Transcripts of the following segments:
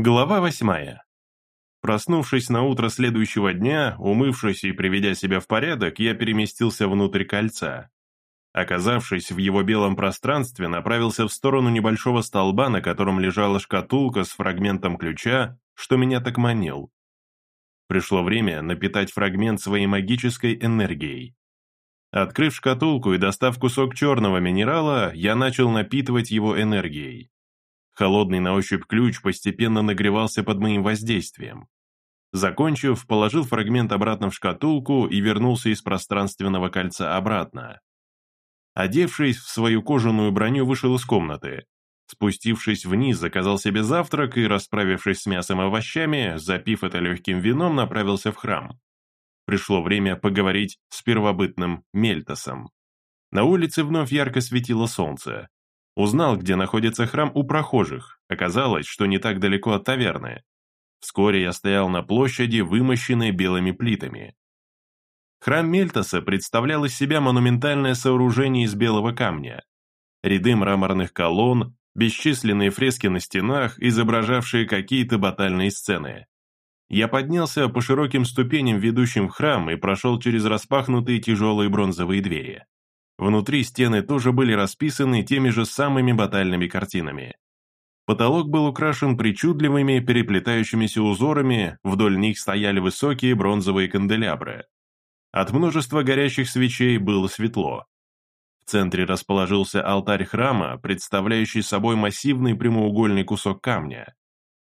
Глава восьмая. Проснувшись на утро следующего дня, умывшись и приведя себя в порядок, я переместился внутрь кольца. Оказавшись в его белом пространстве, направился в сторону небольшого столба, на котором лежала шкатулка с фрагментом ключа, что меня так манил. Пришло время напитать фрагмент своей магической энергией. Открыв шкатулку и достав кусок черного минерала, я начал напитывать его энергией. Холодный на ощупь ключ постепенно нагревался под моим воздействием. Закончив, положил фрагмент обратно в шкатулку и вернулся из пространственного кольца обратно. Одевшись в свою кожаную броню, вышел из комнаты. Спустившись вниз, заказал себе завтрак и, расправившись с мясом и овощами, запив это легким вином, направился в храм. Пришло время поговорить с первобытным Мельтосом. На улице вновь ярко светило солнце. Узнал, где находится храм у прохожих. Оказалось, что не так далеко от таверны. Вскоре я стоял на площади, вымощенной белыми плитами. Храм Мельтоса представлял из себя монументальное сооружение из белого камня. Ряды мраморных колонн, бесчисленные фрески на стенах, изображавшие какие-то батальные сцены. Я поднялся по широким ступеням, ведущим в храм, и прошел через распахнутые тяжелые бронзовые двери. Внутри стены тоже были расписаны теми же самыми батальными картинами. Потолок был украшен причудливыми переплетающимися узорами, вдоль них стояли высокие бронзовые канделябры. От множества горящих свечей было светло. В центре расположился алтарь храма, представляющий собой массивный прямоугольный кусок камня.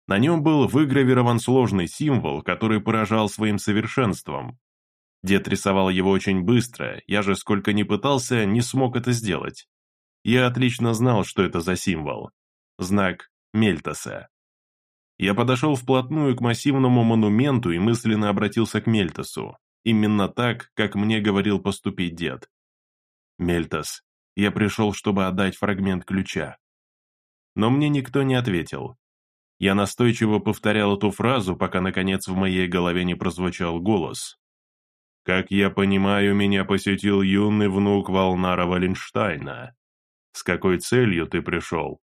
На нем был выгравирован сложный символ, который поражал своим совершенством, Дед рисовал его очень быстро, я же сколько ни пытался, не смог это сделать. Я отлично знал, что это за символ. Знак Мельтоса. Я подошел вплотную к массивному монументу и мысленно обратился к Мельтосу. Именно так, как мне говорил поступить дед. «Мельтос, я пришел, чтобы отдать фрагмент ключа». Но мне никто не ответил. Я настойчиво повторял эту фразу, пока, наконец, в моей голове не прозвучал голос. Как я понимаю, меня посетил юный внук Волнара Валенштайна. С какой целью ты пришел?»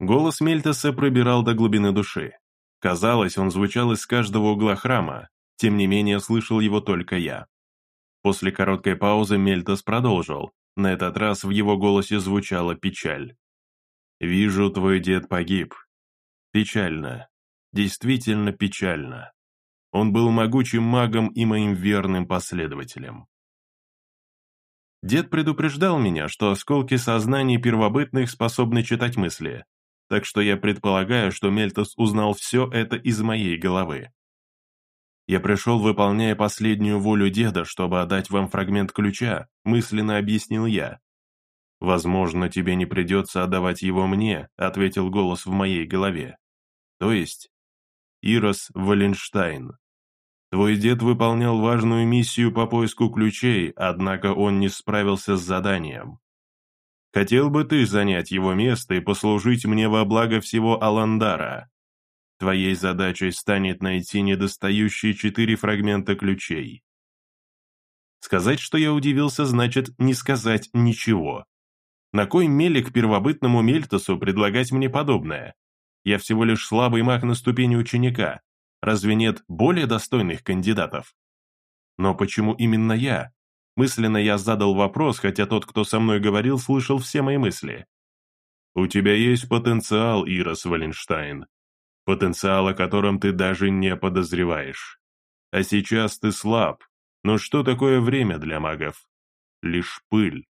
Голос Мельтеса пробирал до глубины души. Казалось, он звучал из каждого угла храма, тем не менее слышал его только я. После короткой паузы Мельтес продолжил. На этот раз в его голосе звучала печаль. «Вижу, твой дед погиб. Печально. Действительно печально. Он был могучим магом и моим верным последователем. Дед предупреждал меня, что осколки сознаний первобытных способны читать мысли, так что я предполагаю, что Мельтос узнал все это из моей головы. Я пришел, выполняя последнюю волю деда, чтобы отдать вам фрагмент ключа, мысленно объяснил я. «Возможно, тебе не придется отдавать его мне», — ответил голос в моей голове. «То есть Ирос Валенштайн. Твой дед выполнял важную миссию по поиску ключей, однако он не справился с заданием. Хотел бы ты занять его место и послужить мне во благо всего Аландара? Твоей задачей станет найти недостающие четыре фрагмента ключей. Сказать, что я удивился, значит не сказать ничего. На кой мелик первобытному Мельтосу предлагать мне подобное? Я всего лишь слабый маг на ступени ученика. Разве нет более достойных кандидатов? Но почему именно я? Мысленно я задал вопрос, хотя тот, кто со мной говорил, слышал все мои мысли. У тебя есть потенциал, Ирос Валенштайн. Потенциал, о котором ты даже не подозреваешь. А сейчас ты слаб. Но что такое время для магов? Лишь пыль.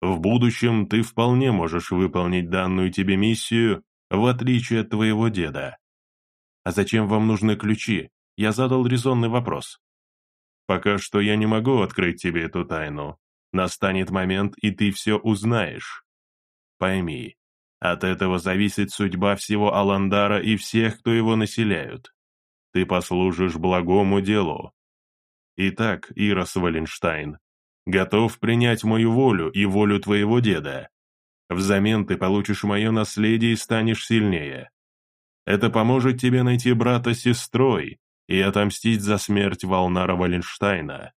В будущем ты вполне можешь выполнить данную тебе миссию, в отличие от твоего деда. «А зачем вам нужны ключи?» Я задал резонный вопрос. «Пока что я не могу открыть тебе эту тайну. Настанет момент, и ты все узнаешь. Пойми, от этого зависит судьба всего Аландара и всех, кто его населяют. Ты послужишь благому делу. Итак, Ирос Валенштайн, готов принять мою волю и волю твоего деда. Взамен ты получишь мое наследие и станешь сильнее. Это поможет тебе найти брата с сестрой и отомстить за смерть Волнара Валенштайна.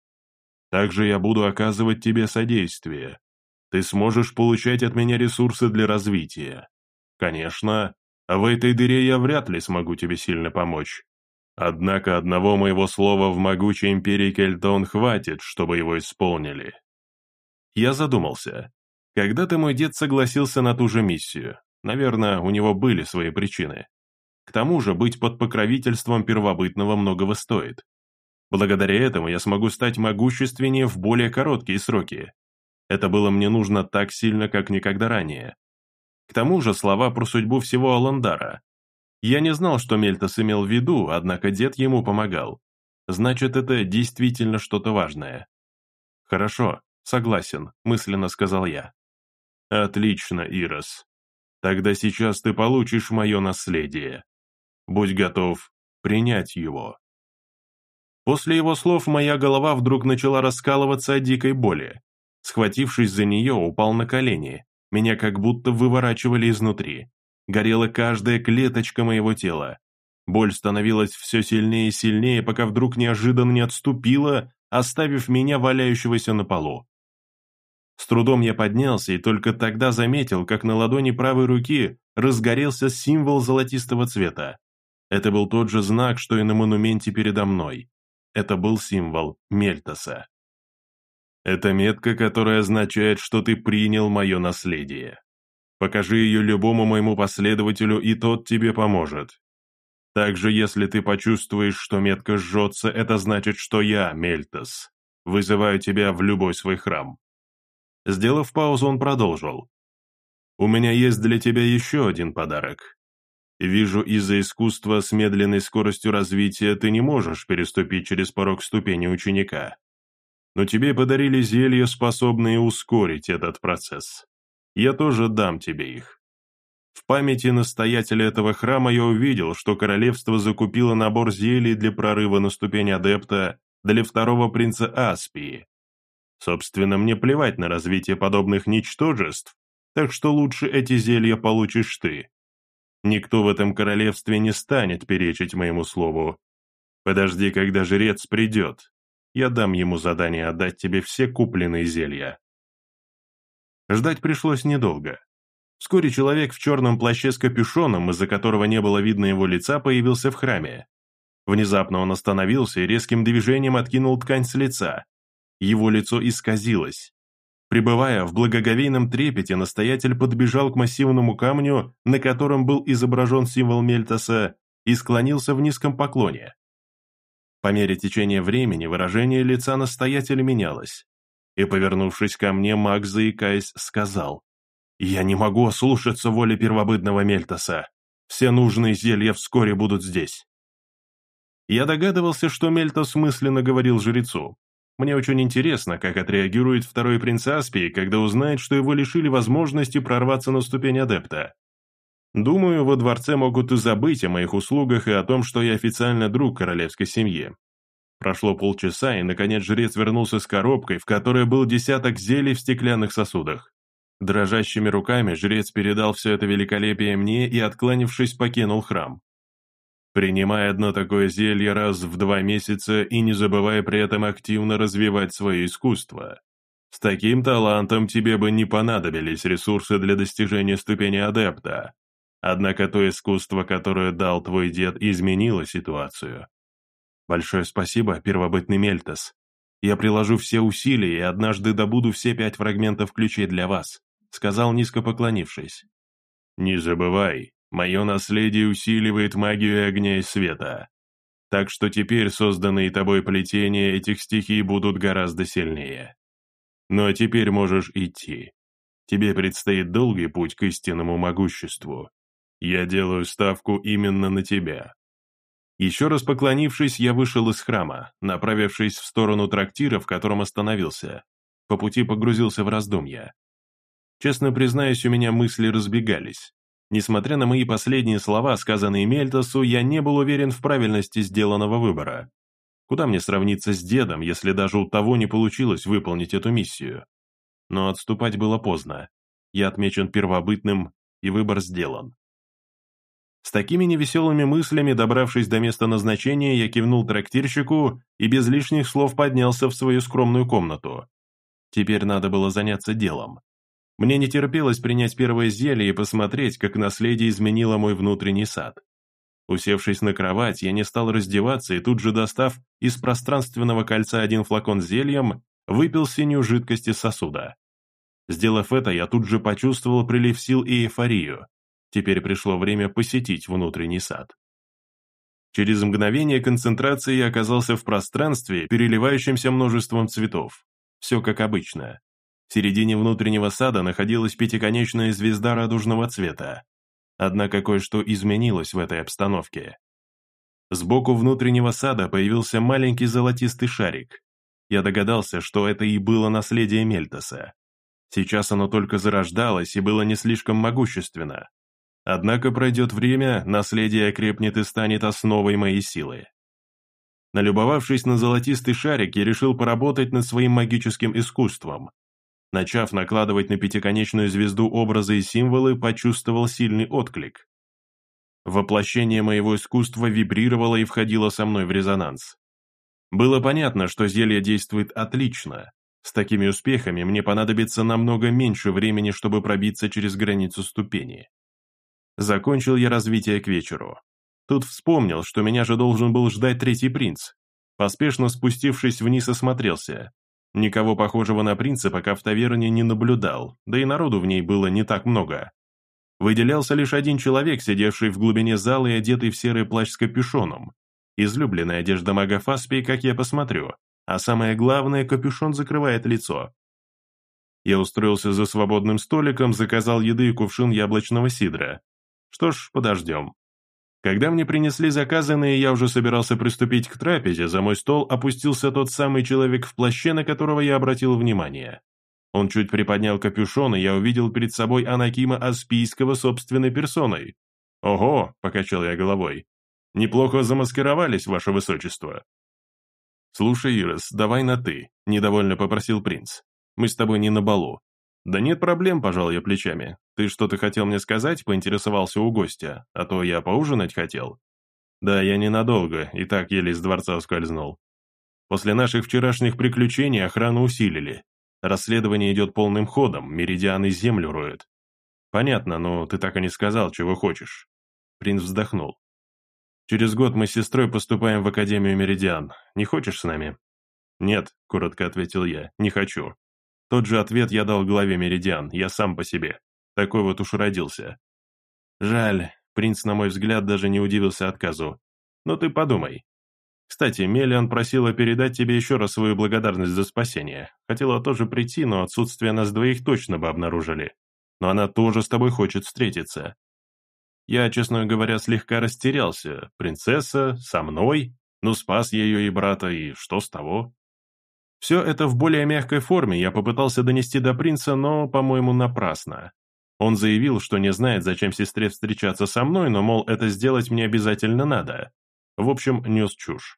Также я буду оказывать тебе содействие. Ты сможешь получать от меня ресурсы для развития. Конечно, а в этой дыре я вряд ли смогу тебе сильно помочь. Однако одного моего слова в могучей империи Кельтон хватит, чтобы его исполнили». Я задумался. Когда-то мой дед согласился на ту же миссию. Наверное, у него были свои причины. К тому же быть под покровительством первобытного многого стоит. Благодаря этому я смогу стать могущественнее в более короткие сроки. Это было мне нужно так сильно, как никогда ранее. К тому же слова про судьбу всего Аландара. Я не знал, что Мельтос имел в виду, однако дед ему помогал. Значит, это действительно что-то важное. «Хорошо, согласен», — мысленно сказал я. «Отлично, Ирос. Тогда сейчас ты получишь мое наследие. Будь готов принять его». После его слов моя голова вдруг начала раскалываться от дикой боли. Схватившись за нее, упал на колени. Меня как будто выворачивали изнутри. Горела каждая клеточка моего тела. Боль становилась все сильнее и сильнее, пока вдруг неожиданно не отступила, оставив меня валяющегося на полу. С трудом я поднялся и только тогда заметил, как на ладони правой руки разгорелся символ золотистого цвета. Это был тот же знак, что и на монументе передо мной. Это был символ Мельтоса. Это метка, которая означает, что ты принял мое наследие. Покажи ее любому моему последователю, и тот тебе поможет. Также, если ты почувствуешь, что метка жжется, это значит, что я, Мельтос, вызываю тебя в любой свой храм. Сделав паузу, он продолжил. «У меня есть для тебя еще один подарок. Вижу, из-за искусства с медленной скоростью развития ты не можешь переступить через порог ступени ученика. Но тебе подарили зелья, способные ускорить этот процесс. Я тоже дам тебе их. В памяти настоятеля этого храма я увидел, что королевство закупило набор зелий для прорыва на ступень адепта для второго принца Аспии. Собственно, мне плевать на развитие подобных ничтожеств, так что лучше эти зелья получишь ты. Никто в этом королевстве не станет перечить моему слову. Подожди, когда жрец придет. Я дам ему задание отдать тебе все купленные зелья. Ждать пришлось недолго. Вскоре человек в черном плаще с капюшоном, из-за которого не было видно его лица, появился в храме. Внезапно он остановился и резким движением откинул ткань с лица. Его лицо исказилось. Пребывая в благоговейном трепете, настоятель подбежал к массивному камню, на котором был изображен символ Мельтоса, и склонился в низком поклоне. По мере течения времени выражение лица настоятеля менялось, и, повернувшись ко мне, маг, заикаясь, сказал, «Я не могу ослушаться воли первобытного Мельтоса. Все нужные зелья вскоре будут здесь». Я догадывался, что Мельтос мысленно говорил жрецу, мне очень интересно, как отреагирует второй принц Аспии, когда узнает, что его лишили возможности прорваться на ступень адепта. Думаю, во дворце могут и забыть о моих услугах и о том, что я официально друг королевской семьи. Прошло полчаса, и, наконец, жрец вернулся с коробкой, в которой был десяток зелий в стеклянных сосудах. Дрожащими руками жрец передал все это великолепие мне и, откланившись, покинул храм. Принимай одно такое зелье раз в два месяца и не забывай при этом активно развивать свое искусство. С таким талантом тебе бы не понадобились ресурсы для достижения ступени адепта. Однако то искусство, которое дал твой дед, изменило ситуацию. Большое спасибо, первобытный Мельтос. Я приложу все усилия и однажды добуду все пять фрагментов ключей для вас, сказал низко поклонившись. Не забывай, Мое наследие усиливает магию огня и света. Так что теперь созданные тобой плетения этих стихий будут гораздо сильнее. Ну а теперь можешь идти. Тебе предстоит долгий путь к истинному могуществу. Я делаю ставку именно на тебя. Еще раз поклонившись, я вышел из храма, направившись в сторону трактира, в котором остановился. По пути погрузился в раздумья. Честно признаюсь, у меня мысли разбегались. Несмотря на мои последние слова, сказанные Мельтосу, я не был уверен в правильности сделанного выбора. Куда мне сравниться с дедом, если даже у того не получилось выполнить эту миссию? Но отступать было поздно. Я отмечен первобытным, и выбор сделан. С такими невеселыми мыслями, добравшись до места назначения, я кивнул трактирщику и без лишних слов поднялся в свою скромную комнату. Теперь надо было заняться делом. Мне не терпелось принять первое зелье и посмотреть, как наследие изменило мой внутренний сад. Усевшись на кровать, я не стал раздеваться и тут же, достав из пространственного кольца один флакон зельем, выпил синюю жидкость из сосуда. Сделав это, я тут же почувствовал прилив сил и эйфорию. Теперь пришло время посетить внутренний сад. Через мгновение концентрации я оказался в пространстве, переливающемся множеством цветов. Все как обычно. В середине внутреннего сада находилась пятиконечная звезда радужного цвета. Однако кое-что изменилось в этой обстановке. Сбоку внутреннего сада появился маленький золотистый шарик. Я догадался, что это и было наследие Мельтоса. Сейчас оно только зарождалось и было не слишком могущественно. Однако пройдет время, наследие окрепнет и станет основой моей силы. Налюбовавшись на золотистый шарик, я решил поработать над своим магическим искусством. Начав накладывать на пятиконечную звезду образы и символы, почувствовал сильный отклик. Воплощение моего искусства вибрировало и входило со мной в резонанс. Было понятно, что зелье действует отлично. С такими успехами мне понадобится намного меньше времени, чтобы пробиться через границу ступени. Закончил я развитие к вечеру. Тут вспомнил, что меня же должен был ждать третий принц. Поспешно спустившись вниз, осмотрелся. Никого похожего на принца пока в таверне не наблюдал, да и народу в ней было не так много. Выделялся лишь один человек, сидевший в глубине зала и одетый в серый плащ с капюшоном. Излюбленная одежда мага Фаспи, как я посмотрю, а самое главное, капюшон закрывает лицо. Я устроился за свободным столиком, заказал еды и кувшин яблочного сидра, что ж, подождем. Когда мне принесли заказанные, я уже собирался приступить к трапезе, за мой стол опустился тот самый человек в плаще, на которого я обратил внимание. Он чуть приподнял капюшон, и я увидел перед собой Анакима Аспийского собственной персоной. «Ого!» — покачал я головой. «Неплохо замаскировались, ваше высочество». «Слушай, Ирос, давай на «ты», — недовольно попросил принц. «Мы с тобой не на балу. «Да нет проблем», – пожал я плечами. «Ты что-то хотел мне сказать?» – поинтересовался у гостя. «А то я поужинать хотел». «Да, я ненадолго, и так еле из дворца ускользнул. После наших вчерашних приключений охрану усилили. Расследование идет полным ходом, меридианы землю роют». «Понятно, но ты так и не сказал, чего хочешь». Принц вздохнул. «Через год мы с сестрой поступаем в Академию Меридиан. Не хочешь с нами?» «Нет», — коротко ответил я, — «не хочу. Тот же ответ я дал главе Меридиан, я сам по себе. Такой вот уж родился. Жаль, принц, на мой взгляд, даже не удивился отказу. Но ты подумай. Кстати, Мелиан просила передать тебе еще раз свою благодарность за спасение. Хотела тоже прийти, но отсутствие нас двоих точно бы обнаружили. Но она тоже с тобой хочет встретиться. Я, честно говоря, слегка растерялся. Принцесса, со мной? Ну, спас ее и брата, и что с того? Все это в более мягкой форме я попытался донести до принца, но, по-моему, напрасно. Он заявил, что не знает, зачем сестре встречаться со мной, но, мол, это сделать мне обязательно надо. В общем, нес чушь.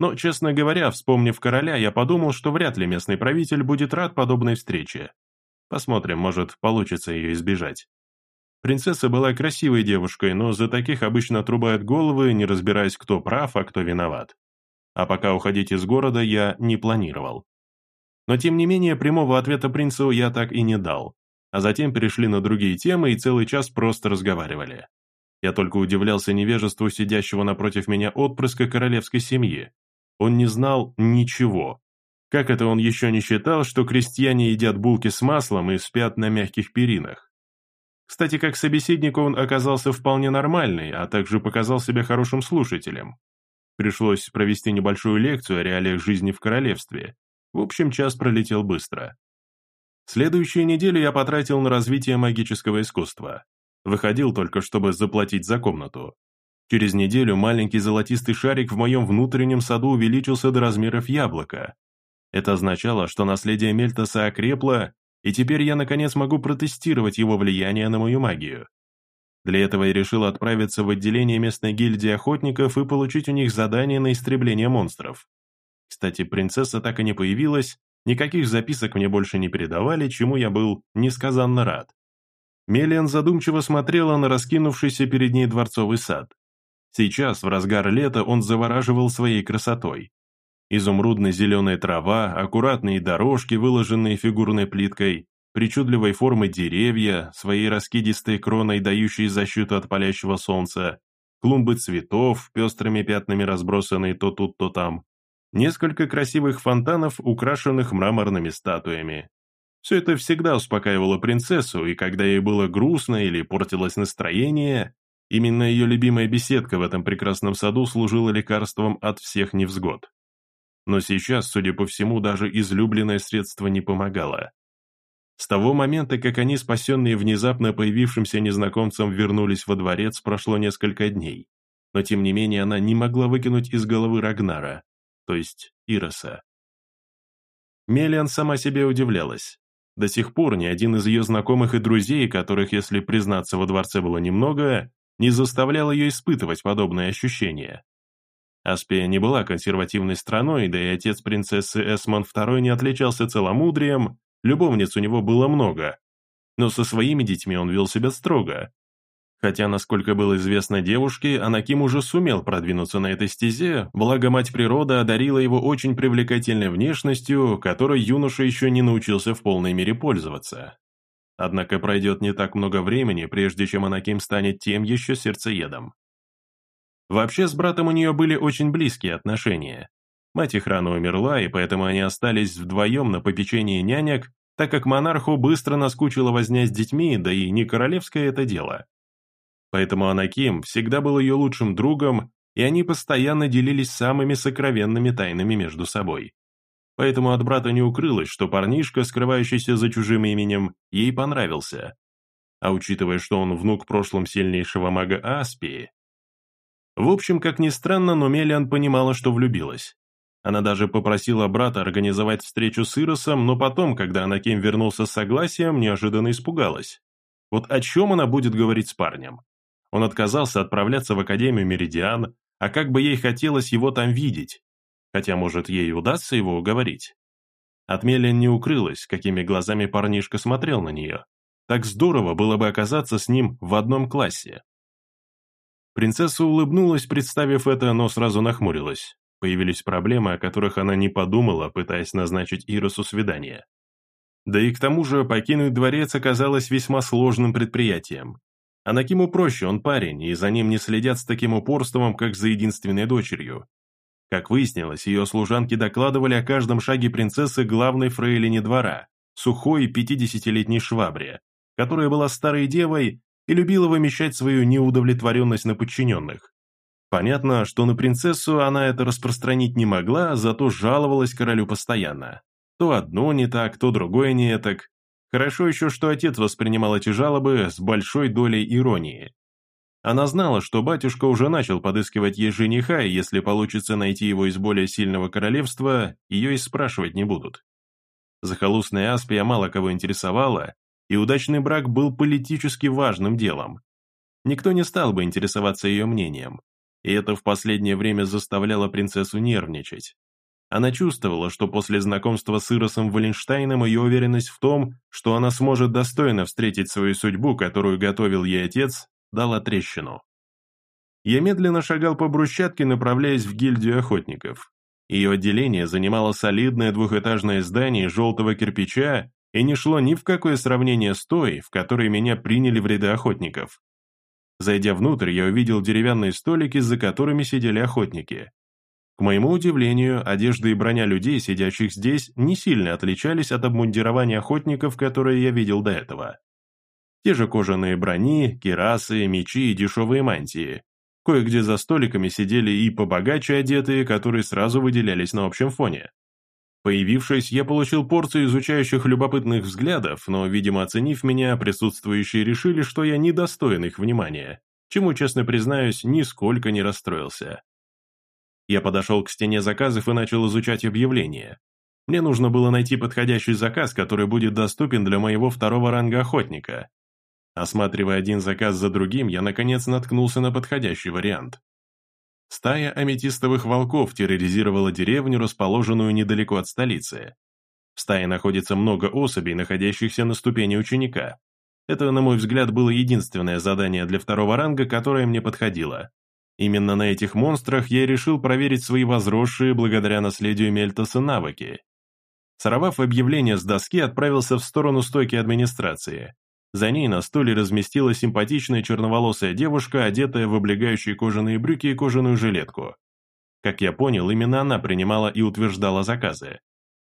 Но, честно говоря, вспомнив короля, я подумал, что вряд ли местный правитель будет рад подобной встрече. Посмотрим, может, получится ее избежать. Принцесса была красивой девушкой, но за таких обычно отрубают головы, не разбираясь, кто прав, а кто виноват а пока уходить из города я не планировал. Но тем не менее прямого ответа принцу я так и не дал, а затем перешли на другие темы и целый час просто разговаривали. Я только удивлялся невежеству сидящего напротив меня отпрыска королевской семьи. Он не знал ничего. Как это он еще не считал, что крестьяне едят булки с маслом и спят на мягких перинах? Кстати, как собеседник он оказался вполне нормальный, а также показал себя хорошим слушателем. Пришлось провести небольшую лекцию о реалиях жизни в королевстве. В общем, час пролетел быстро. Следующую неделю я потратил на развитие магического искусства. Выходил только, чтобы заплатить за комнату. Через неделю маленький золотистый шарик в моем внутреннем саду увеличился до размеров яблока. Это означало, что наследие Мельтоса окрепло, и теперь я наконец могу протестировать его влияние на мою магию. Для этого я решил отправиться в отделение местной гильдии охотников и получить у них задание на истребление монстров. Кстати, принцесса так и не появилась, никаких записок мне больше не передавали, чему я был несказанно рад. Мелиан задумчиво смотрела на раскинувшийся перед ней дворцовый сад. Сейчас, в разгар лета, он завораживал своей красотой. Изумрудно-зеленая трава, аккуратные дорожки, выложенные фигурной плиткой, причудливой формы деревья, своей раскидистой кроной, дающей защиту от палящего солнца, клумбы цветов, пестрыми пятнами разбросанные то тут, то там, несколько красивых фонтанов, украшенных мраморными статуями. Все это всегда успокаивало принцессу, и когда ей было грустно или портилось настроение, именно ее любимая беседка в этом прекрасном саду служила лекарством от всех невзгод. Но сейчас, судя по всему, даже излюбленное средство не помогало. С того момента, как они, спасенные внезапно появившимся незнакомцем, вернулись во дворец, прошло несколько дней. Но тем не менее она не могла выкинуть из головы Рагнара, то есть Ироса. Мелиан сама себе удивлялась. До сих пор ни один из ее знакомых и друзей, которых, если признаться, во дворце было немного, не заставлял ее испытывать подобные ощущения. Аспия не была консервативной страной, да и отец принцессы Эсмон II не отличался целомудрием, Любовниц у него было много, но со своими детьми он вел себя строго. Хотя, насколько было известно девушке, Анаким уже сумел продвинуться на этой стезе, благо мать природа одарила его очень привлекательной внешностью, которой юноша еще не научился в полной мере пользоваться. Однако пройдет не так много времени, прежде чем Анаким станет тем еще сердцеедом. Вообще, с братом у нее были очень близкие отношения. Мать их рано умерла, и поэтому они остались вдвоем на попечении нянек, так как монарху быстро наскучила возня с детьми, да и не королевское это дело. Поэтому Анаким всегда был ее лучшим другом, и они постоянно делились самыми сокровенными тайнами между собой. Поэтому от брата не укрылось, что парнишка, скрывающийся за чужим именем, ей понравился. А учитывая, что он внук прошлым сильнейшего мага Аспии... В общем, как ни странно, но Мелиан понимала, что влюбилась. Она даже попросила брата организовать встречу с Иросом, но потом, когда Анаким вернулся с согласием, неожиданно испугалась. Вот о чем она будет говорить с парнем? Он отказался отправляться в Академию Меридиан, а как бы ей хотелось его там видеть. Хотя, может, ей удастся его уговорить. От Мелин не укрылась, какими глазами парнишка смотрел на нее. Так здорово было бы оказаться с ним в одном классе. Принцесса улыбнулась, представив это, но сразу нахмурилась. Появились проблемы, о которых она не подумала, пытаясь назначить Иросу свидание. Да и к тому же покинуть дворец оказалось весьма сложным предприятием. А Накиму проще, он парень, и за ним не следят с таким упорством, как за единственной дочерью. Как выяснилось, ее служанки докладывали о каждом шаге принцессы главной фрейлине двора, сухой 50-летней швабре, которая была старой девой и любила вымещать свою неудовлетворенность на подчиненных. Понятно, что на принцессу она это распространить не могла, зато жаловалась королю постоянно. То одно не так, то другое не так. Хорошо еще, что отец воспринимал эти жалобы с большой долей иронии. Она знала, что батюшка уже начал подыскивать ей жениха, и если получится найти его из более сильного королевства, ее и спрашивать не будут. Захолустная Аспия мало кого интересовала, и удачный брак был политически важным делом. Никто не стал бы интересоваться ее мнением и это в последнее время заставляло принцессу нервничать. Она чувствовала, что после знакомства с Иросом Валенштейном ее уверенность в том, что она сможет достойно встретить свою судьбу, которую готовил ей отец, дала трещину. Я медленно шагал по брусчатке, направляясь в гильдию охотников. Ее отделение занимало солидное двухэтажное здание желтого кирпича и не шло ни в какое сравнение с той, в которой меня приняли в ряды охотников. Зайдя внутрь, я увидел деревянные столики, за которыми сидели охотники. К моему удивлению, одежда и броня людей, сидящих здесь, не сильно отличались от обмундирования охотников, которые я видел до этого. Те же кожаные брони, кирасы, мечи и дешевые мантии. Кое-где за столиками сидели и побогаче одетые, которые сразу выделялись на общем фоне. Появившись, я получил порцию изучающих любопытных взглядов, но, видимо, оценив меня, присутствующие решили, что я недостоин их внимания, чему, честно признаюсь, нисколько не расстроился. Я подошел к стене заказов и начал изучать объявления. Мне нужно было найти подходящий заказ, который будет доступен для моего второго ранга охотника. Осматривая один заказ за другим, я наконец наткнулся на подходящий вариант. Стая аметистовых волков терроризировала деревню, расположенную недалеко от столицы. В стае находится много особей, находящихся на ступени ученика. Это, на мой взгляд, было единственное задание для второго ранга, которое мне подходило. Именно на этих монстрах я решил проверить свои возросшие благодаря наследию Мельтоса навыки. Сорвав объявление с доски, отправился в сторону стойки администрации. За ней на стуле разместилась симпатичная черноволосая девушка, одетая в облегающие кожаные брюки и кожаную жилетку. Как я понял, именно она принимала и утверждала заказы.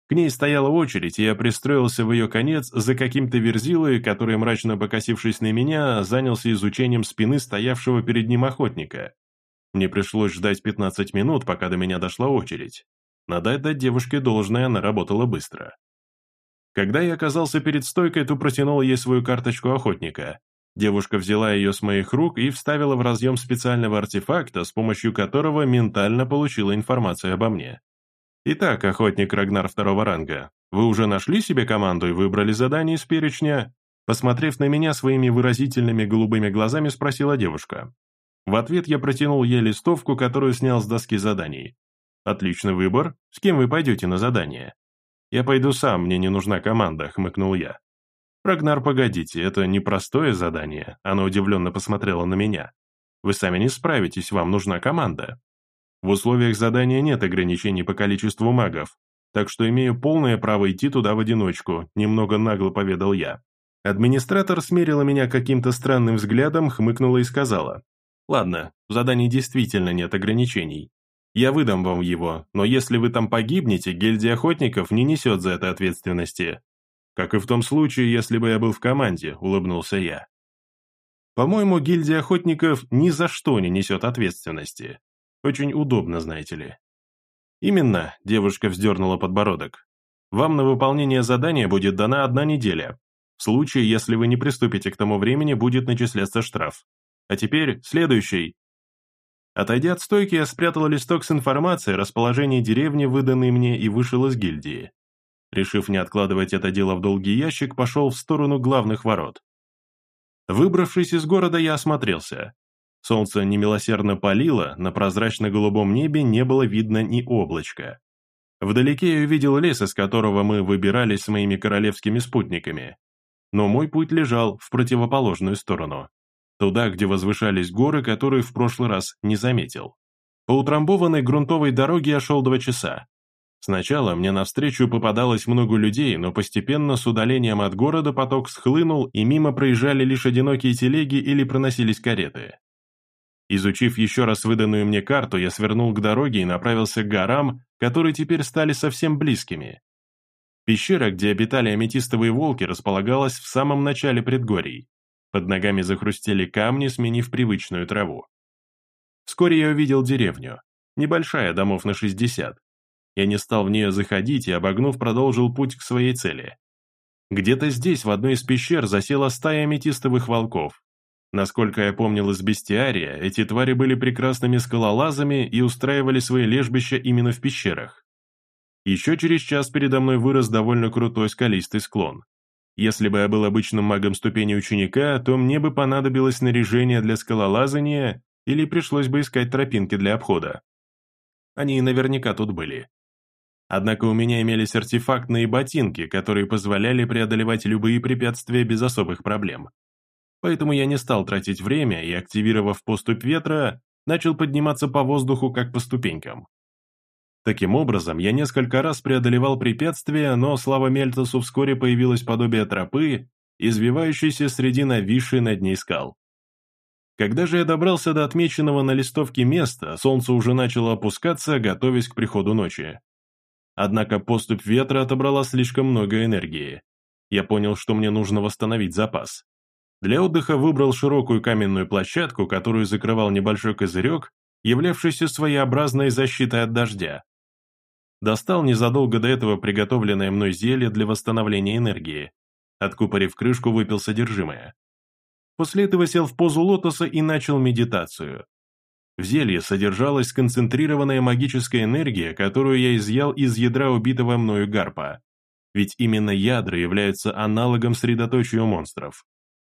К ней стояла очередь, и я пристроился в ее конец за каким-то верзилой, который, мрачно покосившись на меня, занялся изучением спины стоявшего перед ним охотника. Мне пришлось ждать 15 минут, пока до меня дошла очередь. Надо отдать девушке должное, она работала быстро. Когда я оказался перед стойкой, то протянул ей свою карточку охотника. Девушка взяла ее с моих рук и вставила в разъем специального артефакта, с помощью которого ментально получила информацию обо мне. «Итак, охотник Рагнар второго ранга, вы уже нашли себе команду и выбрали задание из перечня?» Посмотрев на меня своими выразительными голубыми глазами, спросила девушка. В ответ я протянул ей листовку, которую снял с доски заданий. «Отличный выбор. С кем вы пойдете на задание?» «Я пойду сам, мне не нужна команда», — хмыкнул я. «Рагнар, погодите, это непростое задание», — она удивленно посмотрела на меня. «Вы сами не справитесь, вам нужна команда». В условиях задания нет ограничений по количеству магов, так что имею полное право идти туда в одиночку», — немного нагло поведал я. Администратор смерила меня каким-то странным взглядом, хмыкнула и сказала. «Ладно, в задании действительно нет ограничений. Я выдам вам его, но если вы там погибнете, гильдия охотников не несет за это ответственности. Как и в том случае, если бы я был в команде», — улыбнулся я. «По-моему, гильдия охотников ни за что не несет ответственности. Очень удобно, знаете ли». «Именно», — девушка вздернула подбородок. «Вам на выполнение задания будет дана одна неделя. В случае, если вы не приступите к тому времени, будет начисляться штраф. А теперь следующий». Отойдя от стойки, я спрятал листок с информацией о расположении деревни, выданной мне, и вышел из гильдии. Решив не откладывать это дело в долгий ящик, пошел в сторону главных ворот. Выбравшись из города, я осмотрелся. Солнце немилосердно палило, на прозрачно-голубом небе не было видно ни облачка. Вдалеке я увидел лес, из которого мы выбирались с моими королевскими спутниками. Но мой путь лежал в противоположную сторону. Туда, где возвышались горы, которые в прошлый раз не заметил. По утрамбованной грунтовой дороге я шел два часа. Сначала мне навстречу попадалось много людей, но постепенно с удалением от города поток схлынул, и мимо проезжали лишь одинокие телеги или проносились кареты. Изучив еще раз выданную мне карту, я свернул к дороге и направился к горам, которые теперь стали совсем близкими. Пещера, где обитали аметистовые волки, располагалась в самом начале предгорий. Под ногами захрустели камни, сменив привычную траву. Вскоре я увидел деревню. Небольшая, домов на 60. Я не стал в нее заходить и, обогнув, продолжил путь к своей цели. Где-то здесь, в одной из пещер, засела стая аметистовых волков. Насколько я помнил из бестиария, эти твари были прекрасными скалолазами и устраивали свои лежбища именно в пещерах. Еще через час передо мной вырос довольно крутой скалистый склон. Если бы я был обычным магом ступени ученика, то мне бы понадобилось снаряжение для скалолазания или пришлось бы искать тропинки для обхода. Они наверняка тут были. Однако у меня имелись артефактные ботинки, которые позволяли преодолевать любые препятствия без особых проблем. Поэтому я не стал тратить время и, активировав поступь ветра, начал подниматься по воздуху как по ступенькам. Таким образом, я несколько раз преодолевал препятствия, но, слава Мельтосу, вскоре появилось подобие тропы, извивающейся среди нависшей над ней скал. Когда же я добрался до отмеченного на листовке места, солнце уже начало опускаться, готовясь к приходу ночи. Однако поступь ветра отобрала слишком много энергии. Я понял, что мне нужно восстановить запас. Для отдыха выбрал широкую каменную площадку, которую закрывал небольшой козырек, являвшийся своеобразной защитой от дождя. Достал незадолго до этого приготовленное мной зелье для восстановления энергии. Откупорив крышку, выпил содержимое. После этого сел в позу лотоса и начал медитацию. В зелье содержалась сконцентрированная магическая энергия, которую я изъял из ядра убитого мною гарпа. Ведь именно ядра являются аналогом средоточия монстров.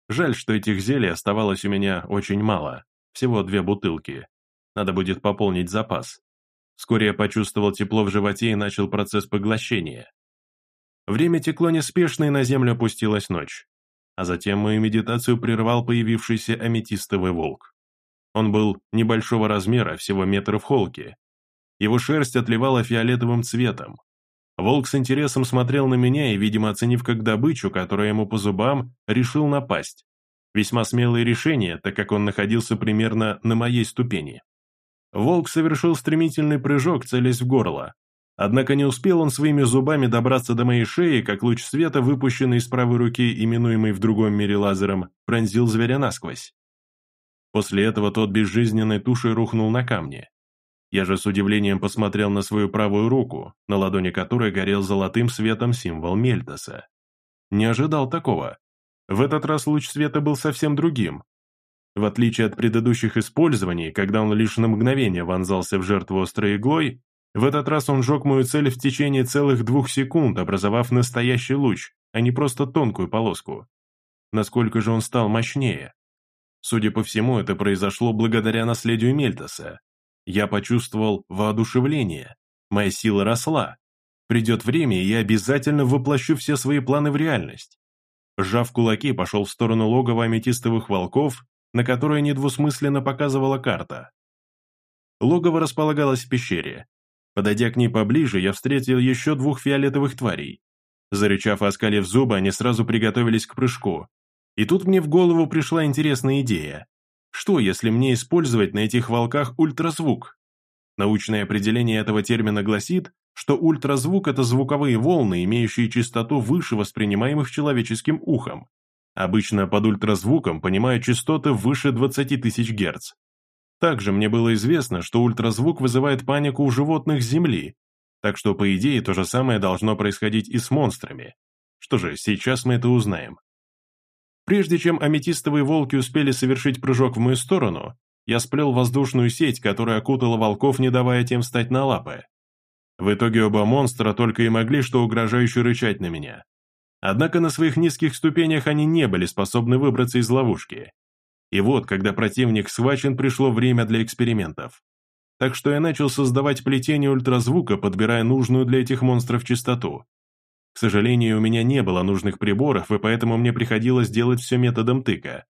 Жаль, что этих зелий оставалось у меня очень мало, всего две бутылки. Надо будет пополнить запас. Вскоре я почувствовал тепло в животе и начал процесс поглощения. Время текло неспешно, и на землю опустилась ночь. А затем мою медитацию прервал появившийся аметистовый волк. Он был небольшого размера, всего метр в холке. Его шерсть отливала фиолетовым цветом. Волк с интересом смотрел на меня и, видимо, оценив как добычу, которая ему по зубам, решил напасть. Весьма смелое решение, так как он находился примерно на моей ступени. Волк совершил стремительный прыжок, целясь в горло. Однако не успел он своими зубами добраться до моей шеи, как луч света, выпущенный из правой руки, именуемый в другом мире лазером, пронзил зверя насквозь. После этого тот безжизненной тушей рухнул на камни. Я же с удивлением посмотрел на свою правую руку, на ладони которой горел золотым светом символ Мельтоса. Не ожидал такого. В этот раз луч света был совсем другим. В отличие от предыдущих использований, когда он лишь на мгновение вонзался в жертву острой иглой, в этот раз он жег мою цель в течение целых двух секунд, образовав настоящий луч, а не просто тонкую полоску. Насколько же он стал мощнее? Судя по всему, это произошло благодаря наследию Мельтоса. Я почувствовал воодушевление. Моя сила росла. Придет время, и я обязательно воплощу все свои планы в реальность. Сжав кулаки, пошел в сторону логова аметистовых волков, на которое недвусмысленно показывала карта. Логово располагалось в пещере. Подойдя к ней поближе, я встретил еще двух фиолетовых тварей. Зарычав и оскалив зубы, они сразу приготовились к прыжку. И тут мне в голову пришла интересная идея. Что, если мне использовать на этих волках ультразвук? Научное определение этого термина гласит, что ультразвук – это звуковые волны, имеющие частоту выше воспринимаемых человеческим ухом. Обычно под ультразвуком понимают частоты выше 20 тысяч Гц. Также мне было известно, что ультразвук вызывает панику у животных Земли, так что, по идее, то же самое должно происходить и с монстрами. Что же, сейчас мы это узнаем. Прежде чем аметистовые волки успели совершить прыжок в мою сторону, я сплел воздушную сеть, которая окутала волков, не давая тем встать на лапы. В итоге оба монстра только и могли что угрожающе рычать на меня. Однако на своих низких ступенях они не были способны выбраться из ловушки. И вот, когда противник схвачен, пришло время для экспериментов. Так что я начал создавать плетение ультразвука, подбирая нужную для этих монстров частоту. К сожалению, у меня не было нужных приборов, и поэтому мне приходилось делать все методом тыка.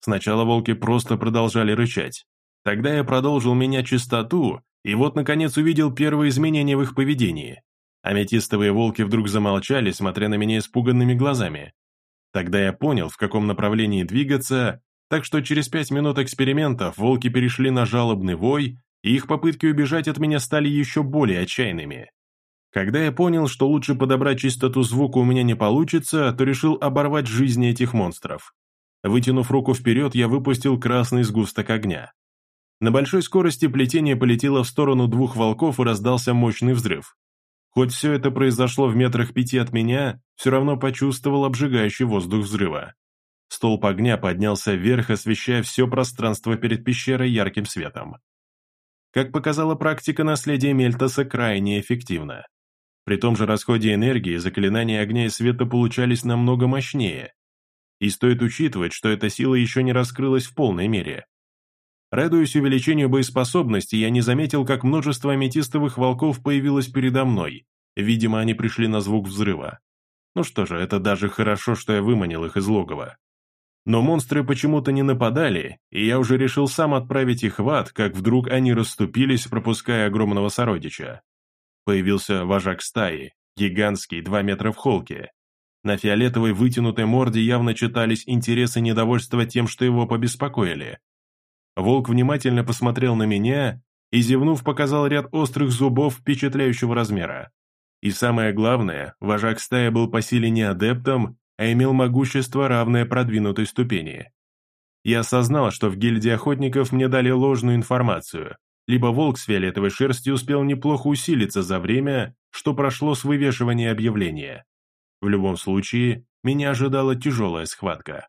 Сначала волки просто продолжали рычать. Тогда я продолжил менять частоту, и вот, наконец, увидел первые изменения в их поведении. Аметистовые волки вдруг замолчали, смотря на меня испуганными глазами. Тогда я понял, в каком направлении двигаться, так что через пять минут экспериментов волки перешли на жалобный вой, и их попытки убежать от меня стали еще более отчаянными. Когда я понял, что лучше подобрать частоту звука у меня не получится, то решил оборвать жизни этих монстров. Вытянув руку вперед, я выпустил красный сгусток огня. На большой скорости плетение полетело в сторону двух волков и раздался мощный взрыв. Хоть все это произошло в метрах пяти от меня, все равно почувствовал обжигающий воздух взрыва. Столб огня поднялся вверх, освещая все пространство перед пещерой ярким светом. Как показала практика, наследие Мельтоса крайне эффективно. При том же расходе энергии заклинания огня и света получались намного мощнее. И стоит учитывать, что эта сила еще не раскрылась в полной мере. Радуясь увеличению боеспособности, я не заметил, как множество аметистовых волков появилось передо мной. Видимо, они пришли на звук взрыва. Ну что же, это даже хорошо, что я выманил их из логова. Но монстры почему-то не нападали, и я уже решил сам отправить их в ад, как вдруг они расступились, пропуская огромного сородича. Появился вожак стаи, гигантский, два метра в холке. На фиолетовой вытянутой морде явно читались интересы недовольства тем, что его побеспокоили. Волк внимательно посмотрел на меня и, зевнув, показал ряд острых зубов впечатляющего размера. И самое главное, вожак стаи был по силе не адептом, а имел могущество, равное продвинутой ступени. Я осознал, что в гильдии охотников мне дали ложную информацию, либо волк с фиолетовой шерстью успел неплохо усилиться за время, что прошло с вывешивания объявления. В любом случае, меня ожидала тяжелая схватка.